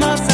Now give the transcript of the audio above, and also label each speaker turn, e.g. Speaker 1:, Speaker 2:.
Speaker 1: myself.